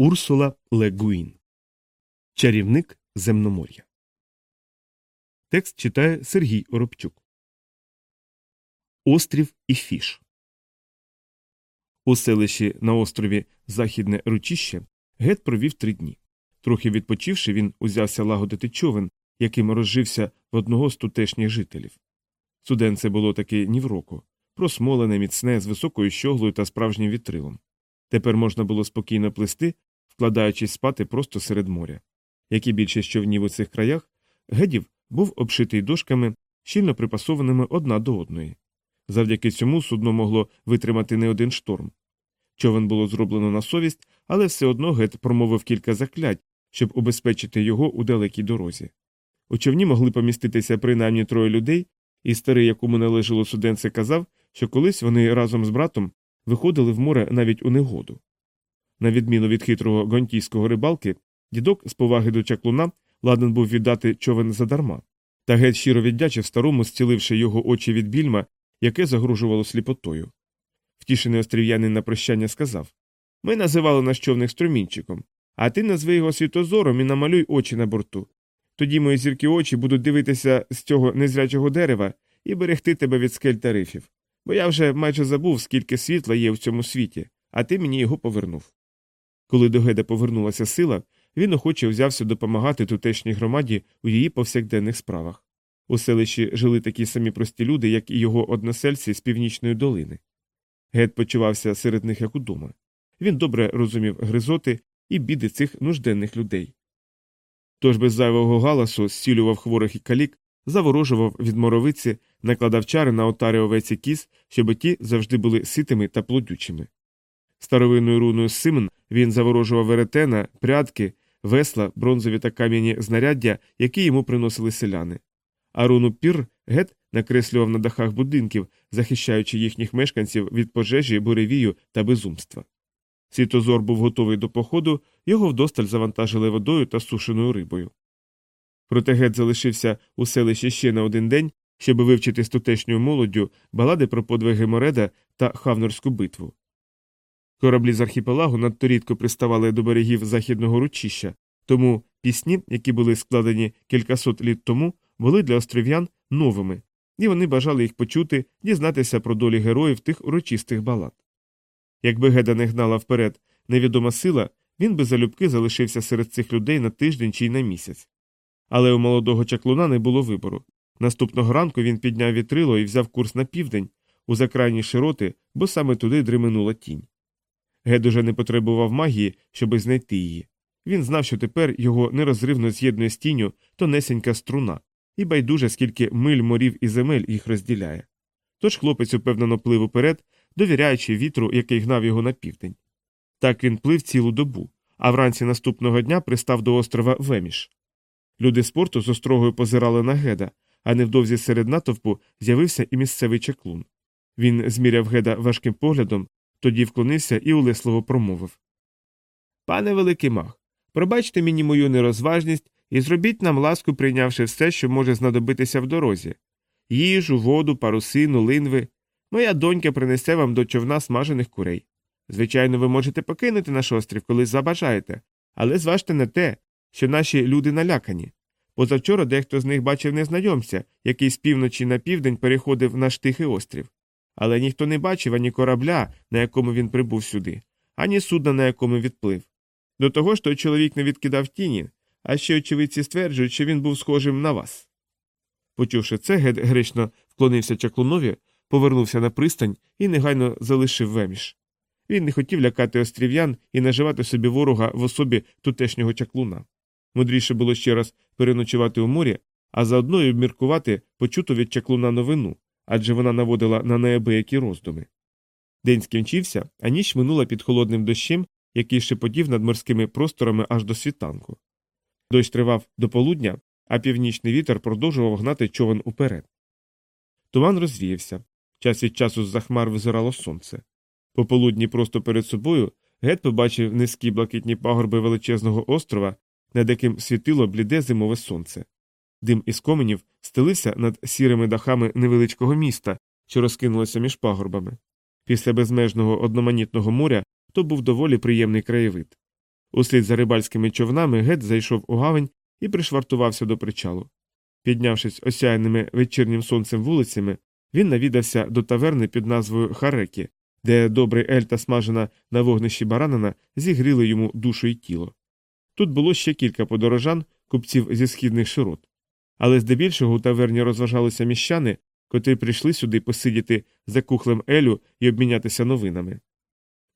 Урсула Ле Гуїн Чарівник Земномор'я. Текст читає Сергій Оробчук. Острів Іффіш. У селищі на острові Західне Ручище Гед провів три дні. Трохи відпочивши, він узявся лагодити човен, яким розжився в одного з тутешніх жителів. Суденце було таки нівроку, просмолене, міцне, з високою щоглою та справжнім вітрилом. Тепер можна було спокійно плисти, вкладаючись спати просто серед моря. Як і більшість човнів у цих краях, гедів був обшитий дошками, щільно припасованими одна до одної. Завдяки цьому судно могло витримати не один шторм. Човен було зроблено на совість, але все одно гет промовив кілька заклять, щоб убезпечити його у далекій дорозі. У човні могли поміститися принаймні троє людей, і старий, якому належало суденце, казав, що колись вони разом з братом виходили в море навіть у негоду. На відміну від хитрого гонтійського рибалки, дідок з поваги до чаклуна ладен був віддати човен задарма, та геть щиро віддячив старому, зціливши його очі від більма, яке загрожувало сліпотою. Втішений острів'янин на прощання сказав Ми називали наш човник струмінчиком, а ти назви його світозором і намалюй очі на борту. Тоді мої зірки очі будуть дивитися з цього незрячого дерева і берегти тебе від скель та. Бо я вже майже забув, скільки світла є в цьому світі, а ти мені його повернув. Коли до Геда повернулася сила, він охоче взявся допомагати тутешній громаді у її повсякденних справах. У селищі жили такі самі прості люди, як і його односельці з північної долини. Гед почувався серед них як удома. Він добре розумів гризоти і біди цих нужденних людей. Тож без зайвого галасу зцілював хворих і калік, заворожував від моровиці, накладав чари на отари овець і кіз, щоб ті завжди були ситими та плодючими. Старовинною руною Симен він заворожував веретена, прядки, весла, бронзові та кам'яні знаряддя, які йому приносили селяни. А руну пір гет накреслював на дахах будинків, захищаючи їхніх мешканців від пожежі, буревію та безумства. Світозор був готовий до походу, його вдосталь завантажили водою та сушеною рибою. Проте гет залишився у селищі ще на один день, щоб вивчити з тутешньою молоддю балади про подвиги Мореда та Хавнорську битву. Кораблі з архіпелагу надто рідко приставали до берегів західного ручища, тому пісні, які були складені кількасот літ тому, були для остров'ян новими, і вони бажали їх почути, дізнатися про долі героїв тих урочистих балад. Якби Геда не гнала вперед невідома сила, він би залюбки залишився серед цих людей на тиждень чи й на місяць. Але у молодого чаклуна не було вибору. Наступного ранку він підняв вітрило і взяв курс на південь, у закрайні широти, бо саме туди дриминула тінь. Гед уже не потребував магії, щоби знайти її. Він знав, що тепер його нерозривно з'єднує з тінню тонесенька струна, і байдуже, скільки миль морів і земель їх розділяє. Тож хлопець упевнено плив уперед, довіряючи вітру, який гнав його на південь. Так він плив цілу добу, а вранці наступного дня пристав до острова Веміш. Люди спорту з острогою позирали на геда, а невдовзі серед натовпу з'явився і місцевий чаклун. Він зміряв геда важким поглядом, тоді вклонився і улесливо промовив Пане великий мах, пробачте мені мою нерозважність і зробіть нам ласку, прийнявши все, що може знадобитися в дорозі їжу, воду, парусину, линви. Моя донька принесе вам до човна смажених курей. Звичайно, ви можете покинути наш острів, коли забажаєте, але зважте на те, що наші люди налякані. Позавчора дехто з них бачив незнайомця, який з півночі на південь переходив наш тихий острів. Але ніхто не бачив ані корабля, на якому він прибув сюди, ані судна, на якому відплив. До того ж той чоловік не відкидав тіні, а ще очевидці стверджують, що він був схожим на вас. Почувши це, Гед гречно вклонився чаклунові, повернувся на пристань і негайно залишив веміш. Він не хотів лякати острів'ян і наживати собі ворога в особі тутешнього чаклуна. Мудріше було ще раз переночувати у морі, а заодно й обміркувати почуту від чаклуна новину, адже вона наводила на неабиякі роздуми. День скінчився, а ніч минула під холодним дощем, який шепотів над морськими просторами аж до світанку. Дощ тривав до полудня, а північний вітер продовжував гнати човен уперед. Туман розвіявся. Час від часу з за хмар визирало сонце. Пополудні просто перед собою Гет побачив низькі блакитні пагорби величезного острова, над яким світило бліде зимове сонце. Дим із коменів стелився над сірими дахами невеличкого міста, що розкинулося між пагорбами. Після безмежного одноманітного моря то був доволі приємний краєвид. Услід за рибальськими човнами гет зайшов у гавань і пришвартувався до причалу. Піднявшись осяяними вечірнім сонцем вулицями, він навідався до таверни під назвою Харекі, де добрий ель та смажена на вогнищі баранина зігріли йому душу і тіло. Тут було ще кілька подорожан, купців зі східних широт. Але здебільшого у таверні розважалися міщани, котрі прийшли сюди посидіти за кухлем Елю і обмінятися новинами.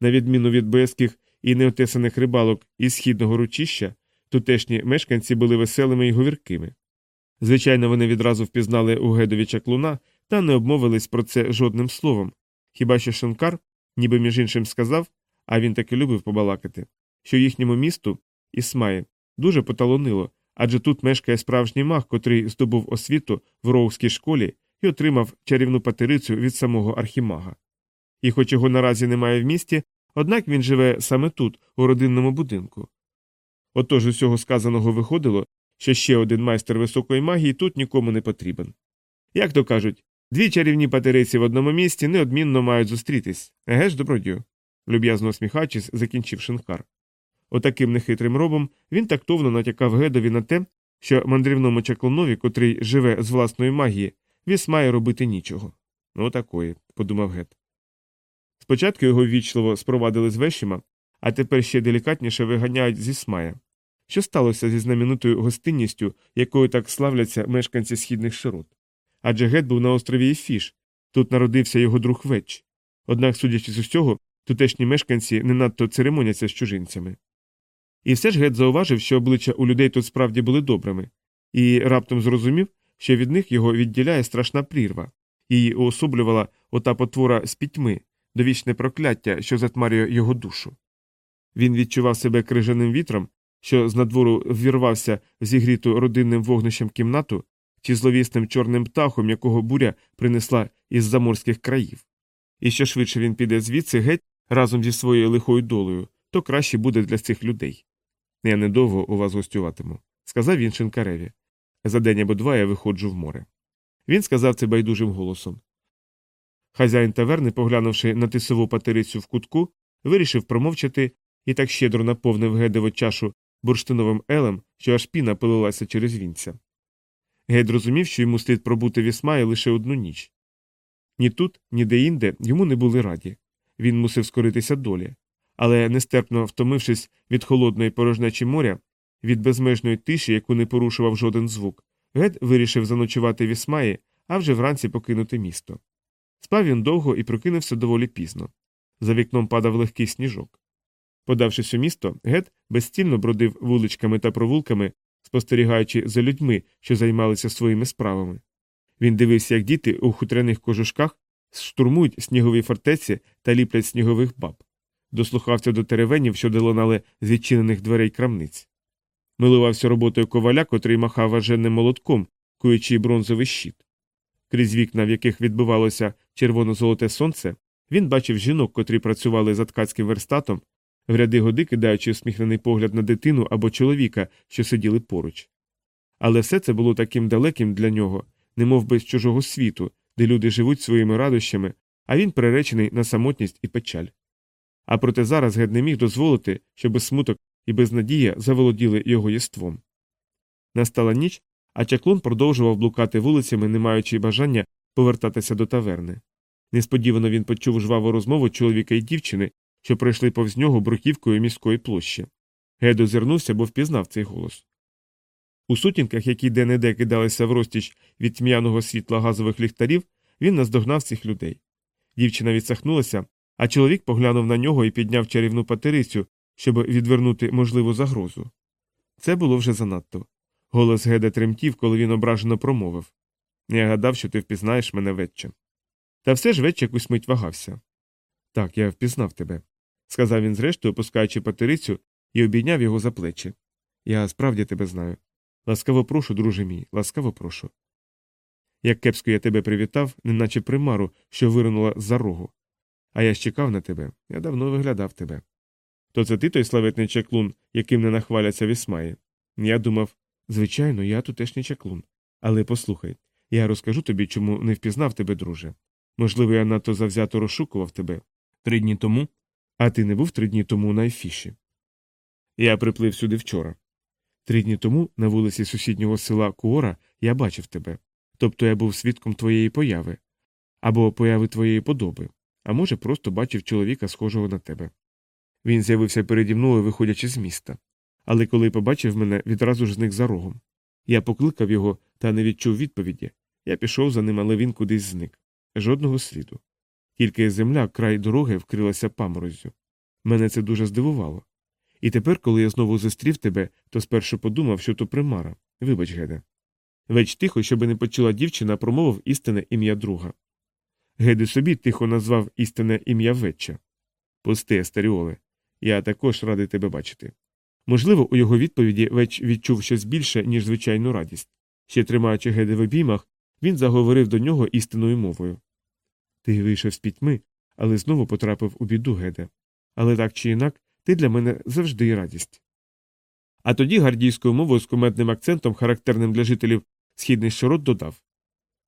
На відміну від боязких і неотесаних рибалок із східного ручища, тутешні мешканці були веселими і говіркими. Звичайно, вони відразу впізнали у Гедові чаклуна та не обмовились про це жодним словом, хіба що Шанкар, ніби між іншим сказав, а він таки любив побалакати, що їхньому місту, Ісмаї, дуже поталонило, адже тут мешкає справжній маг, котрий здобув освіту в роуській школі і отримав чарівну патерицю від самого архімага. І хоч його наразі немає в місті, однак він живе саме тут, у родинному будинку. Отож усього сказаного виходило, що ще один майстер високої магії тут нікому не потрібен. Як то кажуть, дві чарівні патериці в одному місті неодмінно мають зустрітись, еге ж, добродію, люб'язно усміхаючись, закінчив шинкар. Отаким нехитрим робом він тактовно натякав Гедові на те, що мандрівному чаклунові, котрий живе з власної магії, віс має робити нічого. Ну, такої, подумав Гед. Спочатку його ввічливо спровадили з вещима, а тепер ще делікатніше виганяють зі смая. Що сталося зі знаменитою гостинністю, якою так славляться мешканці східних широт? Адже Гет був на острові Іфіш, тут народився його друг Веч. Однак, судячи з усього, тутешні мешканці не надто церемоняться з чужинцями. І все ж Гет зауважив, що обличчя у людей тут справді були добрими, і раптом зрозумів, що від них його відділяє страшна прірва, її уособлювала ота потвора з пітьми, довічне прокляття, що затмарює його душу. Він відчував себе крижаним вітром, що з надвору ввірвався в зігріту родинним вогнищем кімнату, чи зловісним чорним птахом, якого буря принесла із заморських країв. І що швидше він піде звідси геть разом зі своєю лихою долею, то краще буде для цих людей. Я недовго у вас гостюватиму, сказав він шинкареві. За день або два я виходжу в море. Він сказав це байдужим голосом. Хазяїн таверни, поглянувши на тисову патерицю в кутку, вирішив промовчати і так щедро наповнив гедеву чашу бурштиновим елем, що аж піна пилилася через вінця. Гед розумів, що йому слід пробути в Ісмаї лише одну ніч. Ні тут, ні де інде йому не були раді. Він мусив скоритися долі. Але, нестерпно втомившись від холодної порожнечі моря, від безмежної тиші, яку не порушував жоден звук, Гед вирішив заночувати в Ісмаї, а вже вранці покинути місто. Спав він довго і прокинувся доволі пізно. За вікном падав легкий сніжок. Подавшись у місто, Гет безстільно бродив вуличками та провулками, спостерігаючи за людьми, що займалися своїми справами. Він дивився, як діти у хутряних кожушках штурмують снігові фортеці та ліплять снігових баб, дослухався до теревенів, що долинали з відчинених дверей крамниць. Милувався роботою коваля, котрий махав важенним молотком, куючи бронзовий щит. Крізь вікна, в яких відбивалося червоно-золоте сонце, він бачив жінок, котрі працювали за ткацьким верстатом, в ряди годи кидаючи усміхнений погляд на дитину або чоловіка, що сиділи поруч. Але все це було таким далеким для нього, немов би з чужого світу, де люди живуть своїми радощами, а він приречений на самотність і печаль. А проте зараз Гед не міг дозволити, щоб смуток і безнадія заволоділи його єством. Настала ніч, а чаклун продовжував блукати вулицями, не маючи бажання повертатися до таверни. Несподівано він почув жваву розмову чоловіка і дівчини, що пройшли повз нього бруківкою міської площі. Гед озирнувся, бо впізнав цей голос. У сутінках, які де неде кидалися в розтіч від тьмяного світла газових ліхтарів, він наздогнав цих людей. Дівчина відсахнулася, а чоловік поглянув на нього і підняв чарівну патерицю, щоб відвернути можливу загрозу. Це було вже занадто. Голос Геда тремтів, коли він ображено промовив Я гадав, що ти впізнаєш мене вече. Та все ж вече якусь мить вагався. Так, я впізнав тебе, сказав він зрештою, опускаючи патерицю і обійняв його за плечі. Я справді тебе знаю. Ласкаво прошу, друже мій, ласкаво прошу. Як кепсько я тебе привітав, неначе примару, що виринула з за рогу. А я ж чекав на тебе, я давно виглядав тебе. То це ти той славетний чаклун, яким не нахваляться в Ісмаї? Я думав, звичайно, я тутешній чаклун. Але послухай, я розкажу тобі, чому не впізнав тебе, друже. Можливо, я надто завзято розшукував тебе три дні тому, а ти не був три дні тому на Ефіші. Я приплив сюди вчора. Три дні тому на вулиці сусіднього села Куора я бачив тебе. Тобто я був свідком твоєї появи або появи твоєї подоби, а може, просто бачив чоловіка, схожого на тебе. Він з'явився переді мною, виходячи з міста. Але коли побачив мене, відразу ж зник за рогом. Я покликав його та не відчув відповіді. Я пішов за ним, але він кудись зник. Жодного сліду. Тільки земля, край дороги вкрилася паморозю. Мене це дуже здивувало. І тепер, коли я знову зустрів тебе, то спершу подумав, що то примара. Вибач, Геде. Веч тихо, щоби не почула дівчина, промовив істинне ім'я друга. Геде собі тихо назвав істинне ім'я Веча. Пусти, Астеріоле. Я також радий тебе бачити. Можливо, у його відповіді Веч відчув щось більше, ніж звичайну радість. Ще тримаючи Геде в обіймах, він заговорив до нього істинною мовою. Ти вийшов з пітьми, але знову потрапив у біду, Геде. Але так чи інак, ти для мене завжди радість. А тоді гардійською мовою з куметним акцентом, характерним для жителів східних широт, додав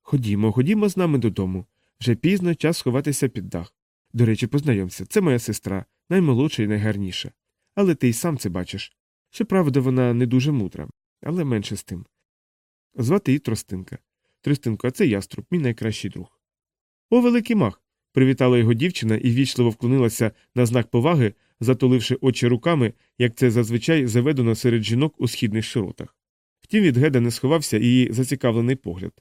Ходімо, ходімо з нами додому. Вже пізно час сховатися під дах. До речі, познайомся, це моя сестра, наймолодша і найгарніша. Але ти й сам це бачиш. Щоправда, вона не дуже мудра, але менше з тим. Звати її Тростинка. Тростинко, а це яструб, мій найкращий друг. О, великий мах. привітала його дівчина і ввічливо вклонилася на знак поваги, затуливши очі руками, як це зазвичай заведено серед жінок у східних широтах. Втім, від Геда не сховався її зацікавлений погляд.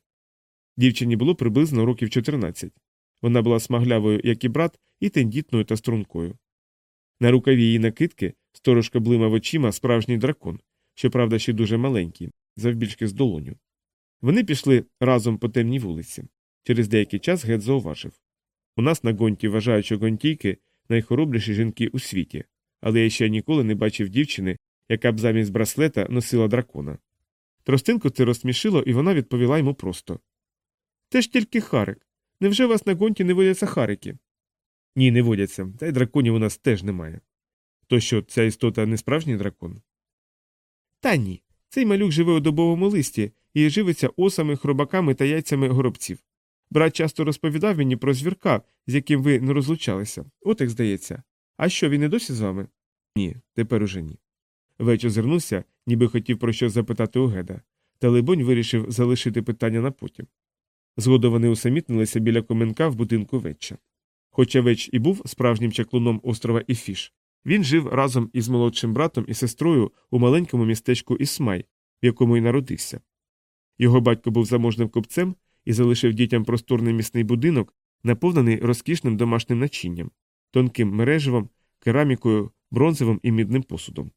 Дівчині було приблизно років 14. Вона була смаглявою, як і брат, і тендітною та стрункою. На рукаві її накидки сторожка блимав очима справжній дракон, щоправда, ще дуже маленький, завбільшки з долоню. Вони пішли разом по темній вулиці. Через деякий час Гет зауважив У нас на гонті вважають, що гонтійки найхоробліші жінки у світі, але я ще ніколи не бачив дівчини, яка б замість браслета носила дракона. Тростинку це розсмішило, і вона відповіла йому просто Те ж тільки харик. Невже у вас на гонті не водяться харики? Ні, не водяться, та й драконів у нас теж немає. То що, ця істота не справжній дракон? Та ні. Цей малюк живе у добовому листі і живиться осами, хробаками та яйцями горобців. Брат часто розповідав мені про звірка, з яким ви не розлучалися. От як здається. А що, він і досі з вами? Ні, тепер уже ні. Веч озирнувся, ніби хотів про щось запитати у Геда, та Либонь вирішив залишити питання на потім. Згодом вони усамітнилися біля коменка в будинку веча. Хоча веч і був справжнім чаклуном острова Іфіш, він жив разом із молодшим братом і сестрою у маленькому містечку Ісмай, в якому й народився. Його батько був заможним купцем і залишив дітям просторний місний будинок, наповнений розкішним домашнім начинням, тонким мереживом, керамікою, бронзовим і мідним посудом.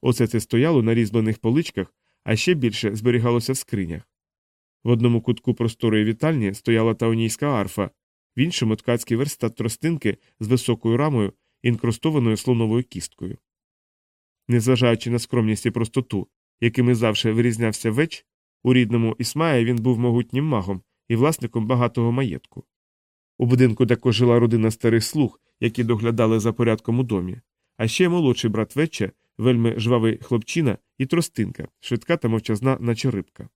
Оце це стояло на різьблених поличках, а ще більше зберігалося в скринях. В одному кутку просторої вітальні стояла таунійська арфа, в іншому ткацький верстат тростинки з високою рамою, інкрустованою слоновою кісткою. Незважаючи на скромність і простоту, якими завжди вирізнявся веч, у рідному Ісмаї він був могутнім магом і власником багатого маєтку. У будинку також жила родина старих слуг, які доглядали за порядком у домі, а ще молодший брат веча, вельми жвавий хлопчина і тростинка, швидка та мовчазна, наче рибка.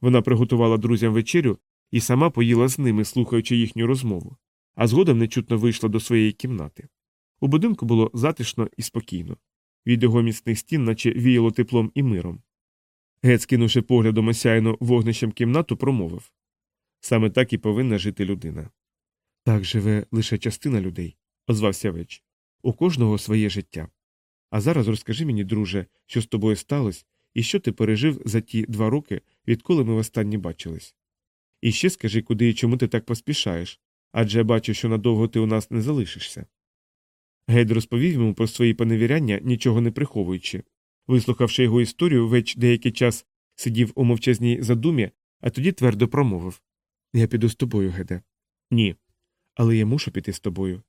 Вона приготувала друзям вечерю і сама поїла з ними, слухаючи їхню розмову, а згодом нечутно вийшла до своєї кімнати. У будинку було затишно і спокійно. Від його міцних стін, наче віяло теплом і миром. Гет, скинувши поглядом осяяну вогнищем кімнату, промовив саме так і повинна жити людина. Так живе лише частина людей, озвався веч. У кожного своє життя. А зараз розкажи мені, друже, що з тобою сталося і що ти пережив за ті два роки, відколи ми востаннє бачились. І ще скажи, куди і чому ти так поспішаєш адже я бачу, що надовго ти у нас не залишишся. Гейд розповів йому про свої поневіряння, нічого не приховуючи. Вислухавши його історію, веч деякий час сидів у мовчазній задумі, а тоді твердо промовив Я піду з тобою, Геде. Ні. Але я мушу піти з тобою.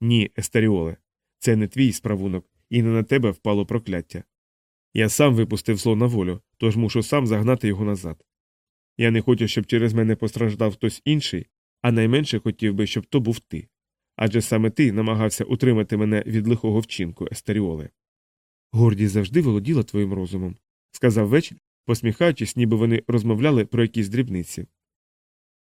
Ні, Естеріоле. Це не твій справунок, і не на тебе впало прокляття. Я сам випустив зло на волю, тож мушу сам загнати його назад. Я не хочу, щоб через мене постраждав хтось інший, а найменше хотів би, щоб то був ти. Адже саме ти намагався утримати мене від лихого вчинку, Естеріоле. Гордість завжди володіла твоїм розумом, сказав веч, посміхаючись, ніби вони розмовляли про якісь дрібниці.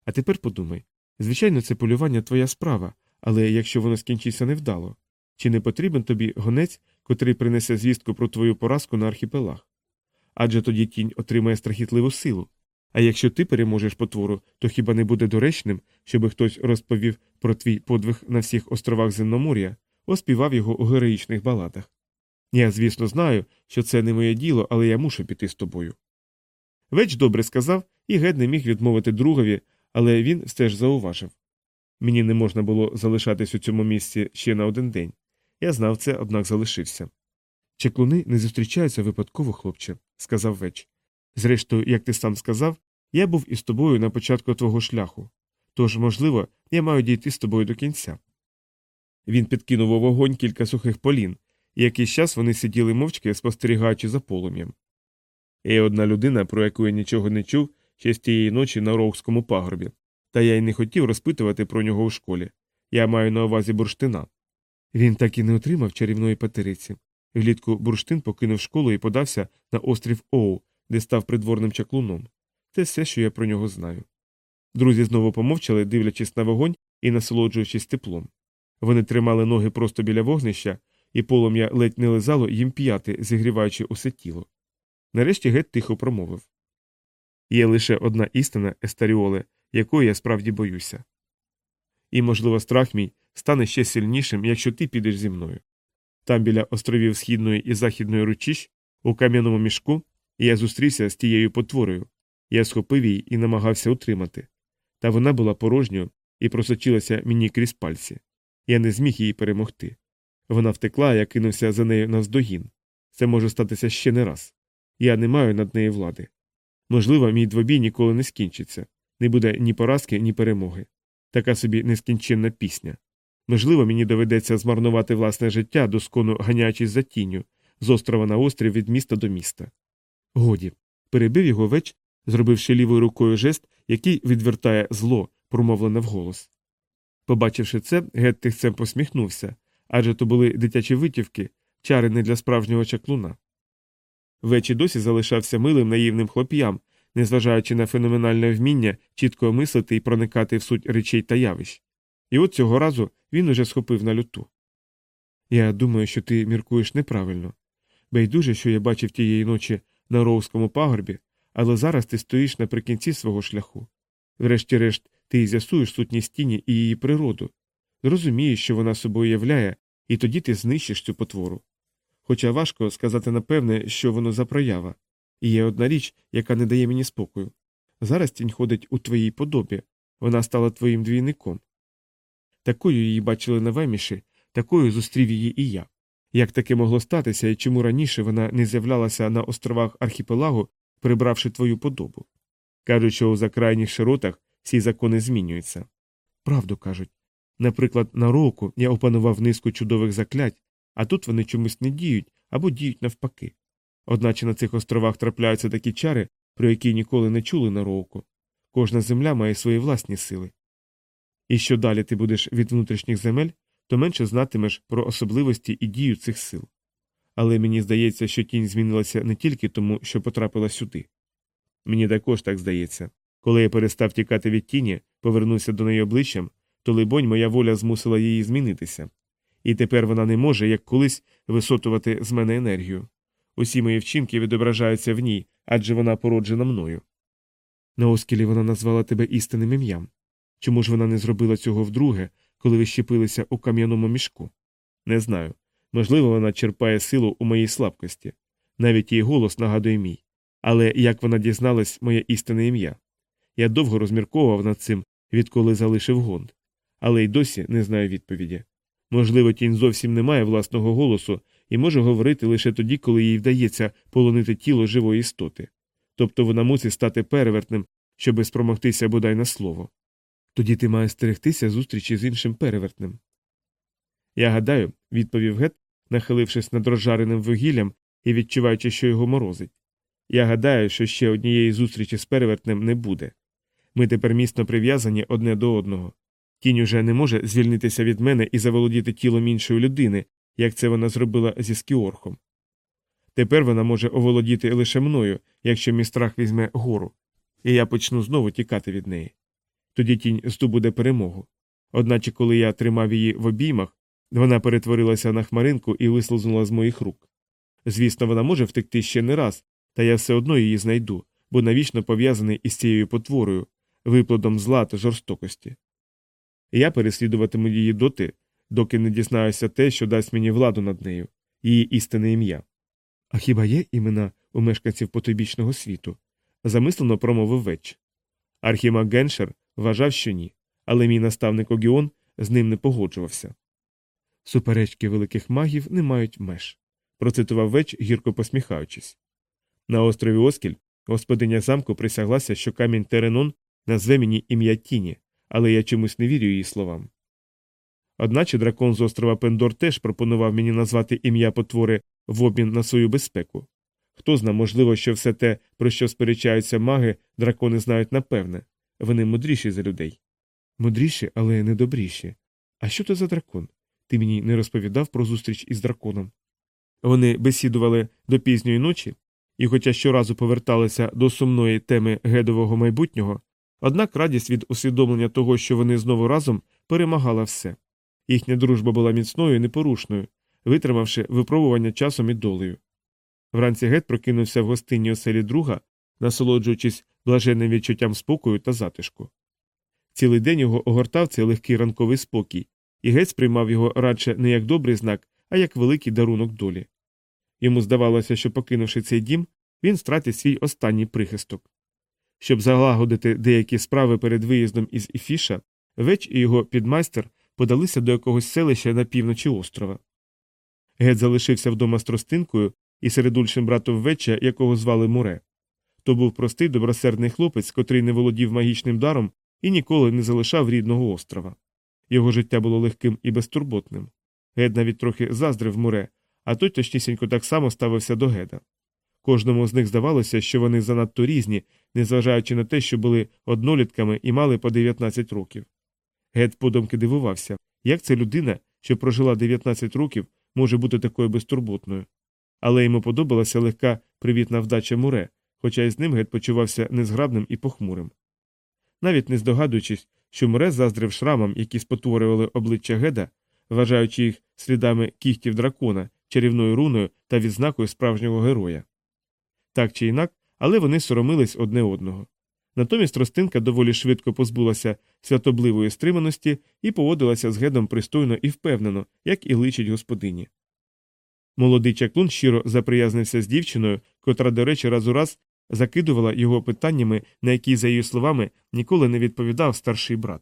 А тепер подумай звичайно, це полювання твоя справа, але якщо воно скінчиться невдало, чи не потрібен тобі гонець, котрий принесе звістку про твою поразку на архіпелаг? Адже тоді тінь отримає страхітливу силу. А якщо ти переможеш потвору, то хіба не буде доречним, щоби хтось розповів про твій подвиг на всіх островах Земномор'я, оспівав його у героїчних баладах? Я, звісно, знаю, що це не моє діло, але я мушу піти з тобою. Веч добре сказав, і геть не міг відмовити другові, але він все ж зауважив. Мені не можна було залишатись у цьому місці ще на один день. Я знав це, однак залишився. Чеклуни не зустрічаються випадково, хлопче, сказав веч. Зрештою, як ти сам сказав, я був із тобою на початку твого шляху. Тож, можливо, я маю дійти з тобою до кінця. Він підкинув у вогонь кілька сухих полін, і якийсь час вони сиділи мовчки, спостерігаючи за полум'ям. Є одна людина, про яку я нічого не чув ще з тієї ночі на Роукському пагорбі, та я й не хотів розпитувати про нього у школі. Я маю на увазі бурштина. Він так і не отримав чарівної патериці. Влітку бурштин покинув школу і подався на острів Оу, де став придворним чаклуном. Це все, що я про нього знаю. Друзі знову помовчали, дивлячись на вогонь і насолоджуючись теплом. Вони тримали ноги просто біля вогнища, і полум'я ледь не лизало їм п'яти, зігріваючи усе тіло. Нарешті геть тихо промовив Є лише одна істина, Естаріоле, якої я справді боюся. І, можливо, страх мій стане ще сильнішим, якщо ти підеш зі мною. Там, біля островів Східної і Західної ручищ, у кам'яному мішку, я зустрівся з тією потворою. Я схопив її і намагався утримати. Та вона була порожньою і просочилася мені крізь пальці. Я не зміг її перемогти. Вона втекла, я кинувся за нею навздогін. Це може статися ще не раз. Я не маю над нею влади. Можливо, мій двобій ніколи не скінчиться, не буде ні поразки, ні перемоги. Така собі нескінченна пісня. Можливо, мені доведеться змарнувати власне життя, доскону ганяючись за тінню, з острова на острів від міста до міста. Годі. Перебив його веч, зробивши лівою рукою жест, який відвертає зло, промовлене вголос. Побачивши це, гет тихцем посміхнувся адже то були дитячі витівки, чари не для справжнього чаклуна. Вечі досі залишався милим наївним хлоп'ям, незважаючи на феноменальне вміння чітко мислити і проникати в суть речей та явищ. І от цього разу він уже схопив на люту. Я думаю, що ти міркуєш неправильно. Байдуже, що я бачив тієї ночі на Роуському пагорбі, але зараз ти стоїш наприкінці свого шляху. Врешті-решт, ти з'ясуєш сутність тіні і її природу, зрозумієш, що вона собою являє, і тоді ти знищиш цю потвору. Хоча важко сказати напевне, що воно за проява, і є одна річ, яка не дає мені спокою. Зараз тінь ходить у твоїй подобі, вона стала твоїм двійником. Такою її бачили на веміші, такою зустрів її і я. Як таке могло статися і чому раніше вона не з'являлася на островах архіпелагу, прибравши твою подобу? Кажуть, що у закрайніх широтах всі закони змінюються. Правду кажуть. Наприклад, на року я опанував низку чудових заклять, а тут вони чомусь не діють або діють навпаки. Одначе на цих островах трапляються такі чари, про які ніколи не чули на року. Кожна земля має свої власні сили. І що далі ти будеш від внутрішніх земель, то менше знатимеш про особливості і дію цих сил. Але мені здається, що тінь змінилася не тільки тому, що потрапила сюди. Мені також так здається. Коли я перестав тікати від тіні, повернувся до неї обличчям, то, либонь, моя воля змусила її змінитися. І тепер вона не може, як колись, висотувати з мене енергію. Усі мої вчинки відображаються в ній, адже вона породжена мною. На оскілі вона назвала тебе істинним ім'ям. Чому ж вона не зробила цього вдруге, коли ви щепилися у кам'яному мішку? Не знаю. Можливо, вона черпає силу у моїй слабкості. Навіть її голос нагадує мій. Але як вона дізналась моє істинне ім'я? Я довго розмірковував над цим, відколи залишив гонд, але й досі не знаю відповіді. Можливо, тінь зовсім не має власного голосу і може говорити лише тоді, коли їй вдається полонити тіло живої істоти. Тобто вона мусить стати перевертним, щоби спромогтися бодай на слово. Тоді ти маєш стерегтися зустрічі з іншим перевертним. Я гадаю, відповів Гет, нахилившись над розжареним вугіллям і відчуваючи, що його морозить. Я гадаю, що ще однієї зустрічі з перевертнем не буде. Ми тепер міцно прив'язані одне до одного. Тінь уже не може звільнитися від мене і заволодіти тілом іншої людини, як це вона зробила зі скіорхом. Тепер вона може оволодіти лише мною, якщо мій страх візьме гору, і я почну знову тікати від неї. Тоді тінь здобуде перемогу. Одначе, коли я тримав її в обіймах, Вона перетворилася на хмаринку і вислизнула з моїх рук. Звісно, вона може втекти ще не раз, та я все одно її знайду, бо навічно пов'язаний із цією потворою, виплодом зла та жорстокості. Я переслідуватиму її доти, доки не дізнаюся те, що дасть мені владу над нею, її істинне ім'я. А хіба є імена у мешканців потойбічного світу? замислено промовив веч. Архімаг Геншер вважав, що ні, але мій наставник Огіон з ним не погоджувався. Суперечки великих магів не мають меж, процитував веч, гірко посміхаючись. На острові Оскіль господиня замку присяглася, що камінь Теренон назве мені ім'я Тіні, але я чомусь не вірю її словам. Одначе дракон з острова Пендор теж пропонував мені назвати ім'я потвори в обмін на свою безпеку. Хто зна, можливо, що все те, про що сперечаються маги, дракони знають напевне вони мудріші за людей. Мудріші, але не добріші. А що то за дракон? Ти мені не розповідав про зустріч із драконом. Вони бесідували до пізньої ночі, і, хоча щоразу поверталися до сумної теми гедового майбутнього, однак радість від усвідомлення того, що вони знову разом, перемагала все. Їхня дружба була міцною і непорушною, витримавши випробування часом і долею. Вранці гет прокинувся в гостинній оселі друга, насолоджуючись блаженним відчуттям спокою та затишку. Цілий день його огортав цей легкий ранковий спокій, і гет сприймав його радше не як добрий знак, а як великий дарунок долі. Йому здавалося, що, покинувши цей дім, він стратить свій останній прихисток. Щоб залагодити деякі справи перед виїздом із Іфіша, веч і його підмайстер подалися до якогось селища на півночі острова. Гет залишився вдома з тростинкою і середульшим братом веча, якого звали Муре. То був простий добросердний хлопець, котрий не володів магічним даром і ніколи не залишав рідного острова. Його життя було легким і безтурботним. Гед навіть трохи заздрив Муре, а той точнісінько так само ставився до геда. Кожному з них здавалося, що вони занадто різні, незважаючи на те, що були однолітками і мали по 19 років. Гед подумки дивувався, як ця людина, що прожила 19 років, може бути такою безтурботною. Але йому подобалася легка привітна вдача Муре, хоча із ним гет почувався незграбним і похмурим. Навіть не здогадуючись, що Муре заздрив шрамам, які спотворювали обличчя геда, вважаючи їх слідами кігтів дракона, чарівною руною та відзнакою справжнього героя. Так чи інак, але вони соромились одне одного. Натомість Ростинка доволі швидко позбулася святобливої стриманості і поводилася з гедом пристойно і впевнено, як і личить господині. Молодий чаклун щиро заприязнився з дівчиною, котра, до речі, раз у раз закидувала його питаннями, на які, за її словами, ніколи не відповідав старший брат.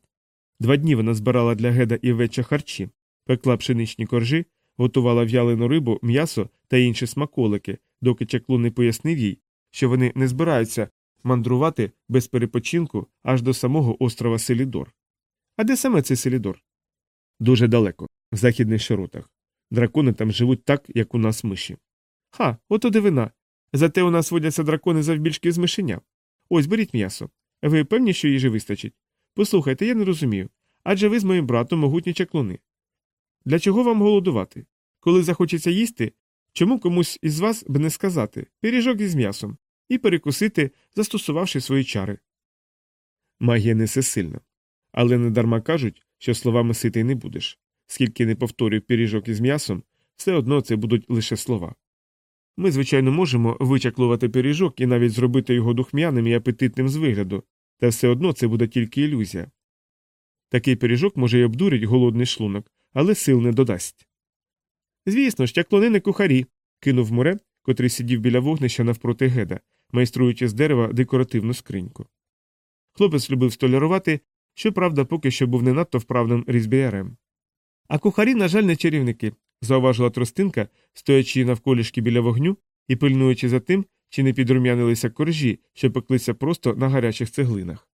Два дні вона збирала для геда і веча харчі, пекла пшеничні коржі, готувала в'ялену рибу, м'ясо та інші смаколики, доки чаклун не пояснив їй, що вони не збираються мандрувати без перепочинку аж до самого острова Селідор. А де саме цей Селідор? Дуже далеко, в західних широтах. Дракони там живуть так, як у нас миші. Ха, ото дивина. Зате у нас водяться дракони завбільшки з мишеня. Ось беріть м'ясо. Ви певні, що їжі вистачить? Послухайте, я не розумію. Адже ви з моїм братом могутні чаклуни. Для чого вам голодувати? Коли захочеться їсти, чому комусь із вас б не сказати пиріжок із м'ясом і перекусити, застосувавши свої чари? Магія не всесильна. Але недарма кажуть, що словами ситий не будеш. Скільки не повторюю пиріжок із м'ясом, все одно це будуть лише слова. Ми, звичайно, можемо вичаклувати пиріжок і навіть зробити його духм'яним і апетитним з вигляду, та все одно це буде тільки ілюзія. Такий пиріжок може й обдурить голодний шлунок, але сил не додасть. Звісно ж, чаклуни не кухарі, кинув море, котрий сидів біля вогнища навпроти геда, майструючи з дерева декоративну скриньку. Хлопець любив столярувати, щоправда, поки що був не надто вправним різбіярем. А кухарі, на жаль, не чарівники, зауважила тростинка, стоячи навколішки біля вогню і пильнуючи за тим, чи не підрум'янилися коржі, що пеклися просто на гарячих цеглинах.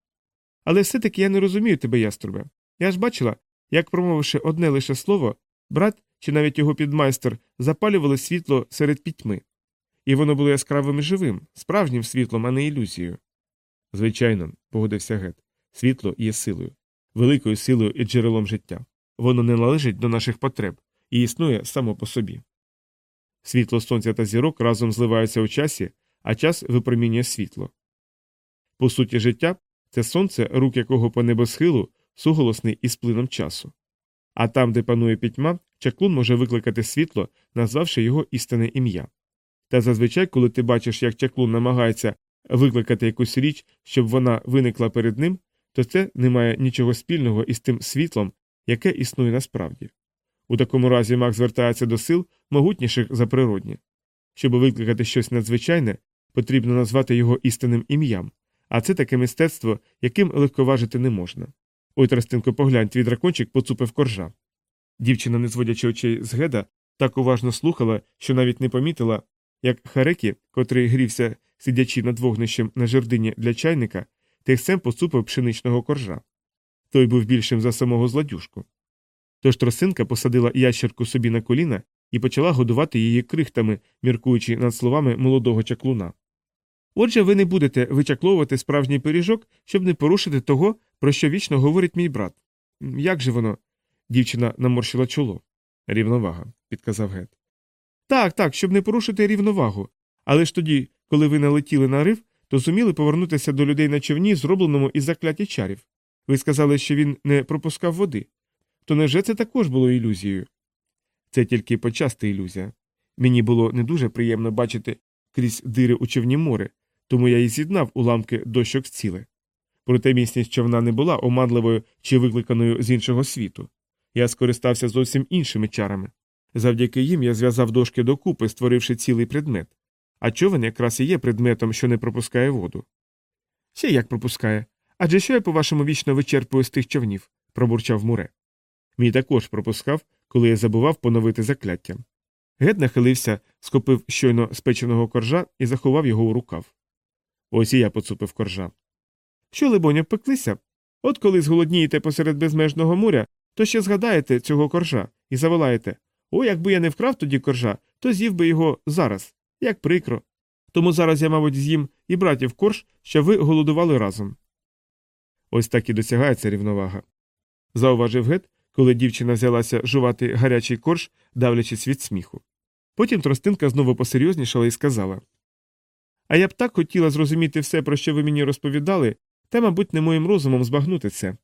Але все таки я не розумію тебе, яструбе. Я ж бачила, як, промовивши одне лише слово, брат чи навіть його підмайстер запалювали світло серед пітьми. І воно було яскравим і живим, справжнім світлом, а не ілюзією. Звичайно, погодився Гет, світло є силою, великою силою і джерелом життя. Воно не належить до наших потреб і існує само по собі. Світло сонця та зірок разом зливаються у часі, а час випромінює світло. По суті, життя це сонце, рук якого по небосхилу суголосний із плином часу. А там, де панує пітьма, чаклун може викликати світло, назвавши його істинне ім'я. Та зазвичай, коли ти бачиш, як чаклун намагається викликати якусь річ, щоб вона виникла перед ним, то це не має нічого спільного із тим світлом, яке існує насправді. У такому разі маг звертається до сил, могутніших за природні. Щоб викликати щось надзвичайне, потрібно назвати його істинним ім'ям, а це таке мистецтво, яким легковажити не можна. Ой, Тростинко, поглянь, твій дракончик поцупив коржа. Дівчина, не зводячи очей з геда, так уважно слухала, що навіть не помітила, як Харекі, котрий грівся, сидячи над вогнищем на жердині для чайника, тихцем поцупив пшеничного коржа. Той був більшим за самого зладюшку. Тож тросинка посадила ящерку собі на коліна і почала годувати її крихтами, міркуючи над словами молодого чаклуна. Отже, ви не будете вичакловувати справжній пиріжок, щоб не порушити того, про що вічно говорить мій брат. Як же воно? Дівчина наморщила чоло. Рівновага, підказав Гет. Так, так, щоб не порушити рівновагу. Але ж тоді, коли ви налетіли на риф, то зуміли повернутися до людей на човні, зробленому із закляті чарів. Ви сказали, що він не пропускав води. То невже це також було ілюзією? Це тільки почасти ілюзія. Мені було не дуже приємно бачити крізь дири у човні море, тому я і з'єднав уламки дощок з ціле. Проте міцність човна не була оманливою чи викликаною з іншого світу. Я скористався зовсім іншими чарами. Завдяки їм я зв'язав дошки докупи, створивши цілий предмет. А човен якраз і є предметом, що не пропускає воду. Ще як пропускає. Адже що я, по-вашому, вічно вичерпую з тих човнів, пробурчав муре. Мій також пропускав, коли я забував поновити закляття. Гет нахилився, скопив щойно спеченого коржа і заховав його у рукав. Ось і я поцупив коржа. Що, либоня, пеклися? От коли зголоднієте посеред безмежного моря, то ще згадаєте цього коржа і заволаєте О, якби я не вкрав тоді коржа, то з'їв би його зараз, як прикро. Тому зараз я, мабуть, з'їм і братів корж, що ви голодували разом. Ось так і досягається рівновага. Зауважив Гет, коли дівчина взялася жувати гарячий корж, давлячись від сміху. Потім тростинка знову посерйознішала і сказала А я б так хотіла зрозуміти все, про що ви мені розповідали, та, мабуть, не моїм розумом збагнути це.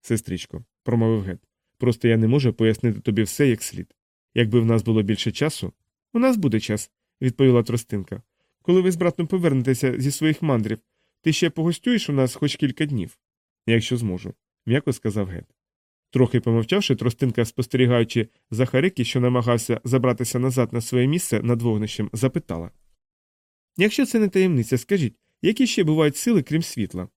Сестричко, промовив Гет, просто я не можу пояснити тобі все як слід. Якби в нас було більше часу. У нас буде час, відповіла тростинка. Коли ви з братом повернетеся зі своїх мандрів, ти ще погостюєш у нас хоч кілька днів. Якщо зможу, м'яко сказав Гет. Трохи помовчавши, тростинка, спостерігаючи за Харики, що намагався забратися назад на своє місце над вогнищем, запитала Якщо це не таємниця, скажіть, які ще бувають сили, крім світла?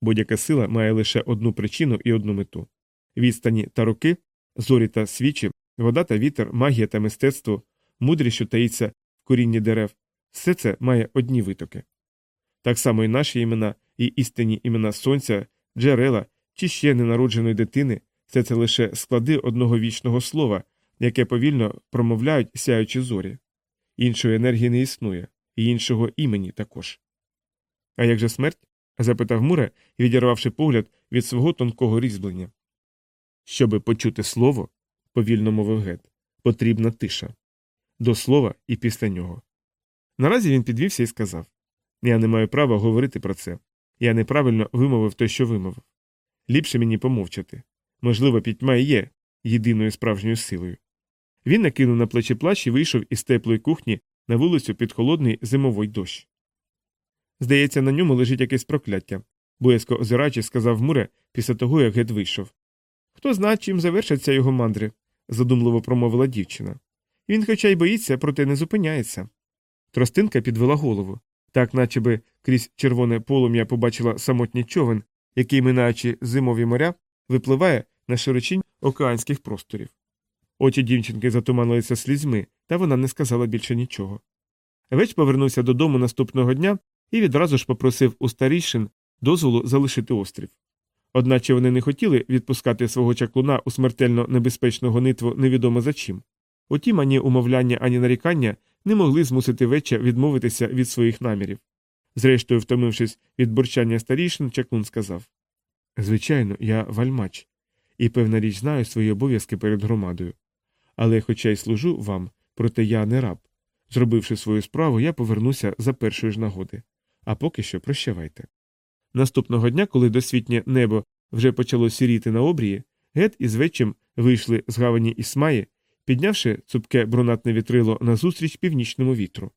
Будь-яка сила має лише одну причину і одну мету відстані та роки, зорі та свічі, вода та вітер, магія та мистецтво, мудрість, що таїться в корінні дерев, все це має одні витоки. Так само і наші імена, і істинні імена сонця, джерела чи ще ненародженої дитини все це лише склади одного вічного слова, яке повільно промовляють сяючі зорі. Іншої енергії не існує, і іншого імені також. А як же смерть? запитав Муре, відірвавши погляд від свого тонкого різьблення. Щоби почути слово, повільно мовив Гет, потрібна тиша. До слова і після нього. Наразі він підвівся і сказав Я не маю права говорити про це. Я неправильно вимовив те, що вимовив. Ліпше мені помовчати. Можливо, пітьма і є єдиною справжньою силою. Він накинув на плечі плащ і вийшов із теплої кухні на вулицю під холодний зимовий дощ. Здається, на ньому лежить якесь прокляття, боязко озираючись, сказав Муре після того, як гет вийшов. Хто знає, чим завершаться його мандри, задумливо промовила дівчина. Він, хоча й боїться, проте не зупиняється. Тростинка підвела голову, так наче би крізь червоне полум'я побачила самотній човен, який, минаючи зимові моря, випливає на широчінь океанських просторів. Очі дівчинки затуманилися слізьми, та вона не сказала більше нічого. Веч повернувся додому наступного дня і відразу ж попросив у старішин дозволу залишити острів. Одначе вони не хотіли відпускати свого чаклуна у смертельно небезпечну гонитву невідомо за чим. Утім, ані умовляння, ані нарікання не могли змусити веча відмовитися від своїх намірів. Зрештою, втомившись від бурчання старішин, чаклун сказав Звичайно, я вальмач, і певна річ знаю свої обов'язки перед громадою. Але, хоча й служу вам, проте я не раб. Зробивши свою справу, я повернуся за першої ж нагоди. А поки що прощавайте. Наступного дня, коли досвітнє небо вже почало сіріти на обрії, Гет із вечем вийшли з гавані Ісмаї, піднявши цупке брунатне вітрило назустріч північному вітру.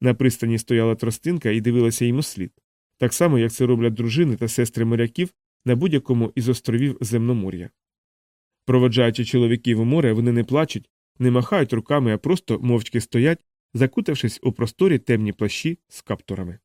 На пристані стояла тростинка і дивилася йому слід, так само, як це роблять дружини та сестри моряків на будь-якому із островів Земномор'я. Проводжаючи чоловіків у море, вони не плачуть, не махають руками, а просто мовчки стоять, закутавшись у просторі темні плащі з каптурами.